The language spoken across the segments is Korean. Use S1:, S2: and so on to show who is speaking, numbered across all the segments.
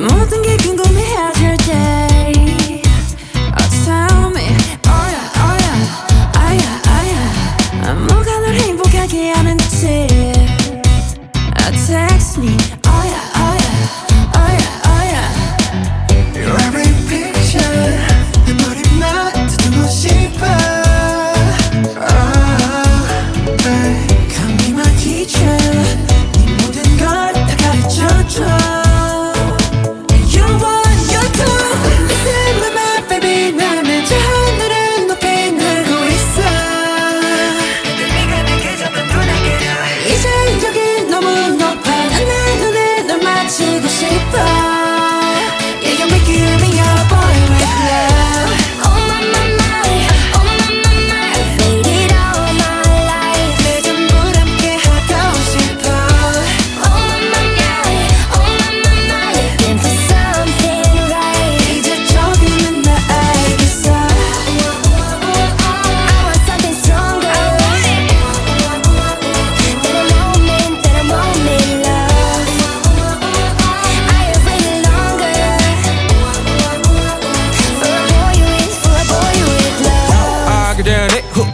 S1: Ну ты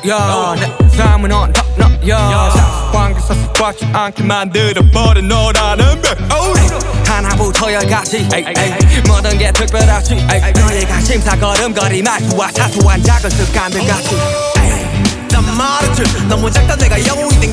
S1: 야
S2: 어.
S3: 삶은 언덕너야. 사방을 써서 꽉지 않게 만들어버린 너라는 배 하나부터 열까지 모든 게 특별하지. 너희가 심사 걸음걸이 말투와 사소한 작은 습관들 같이. 난 말했지 너무 작다 내가 영웅이 된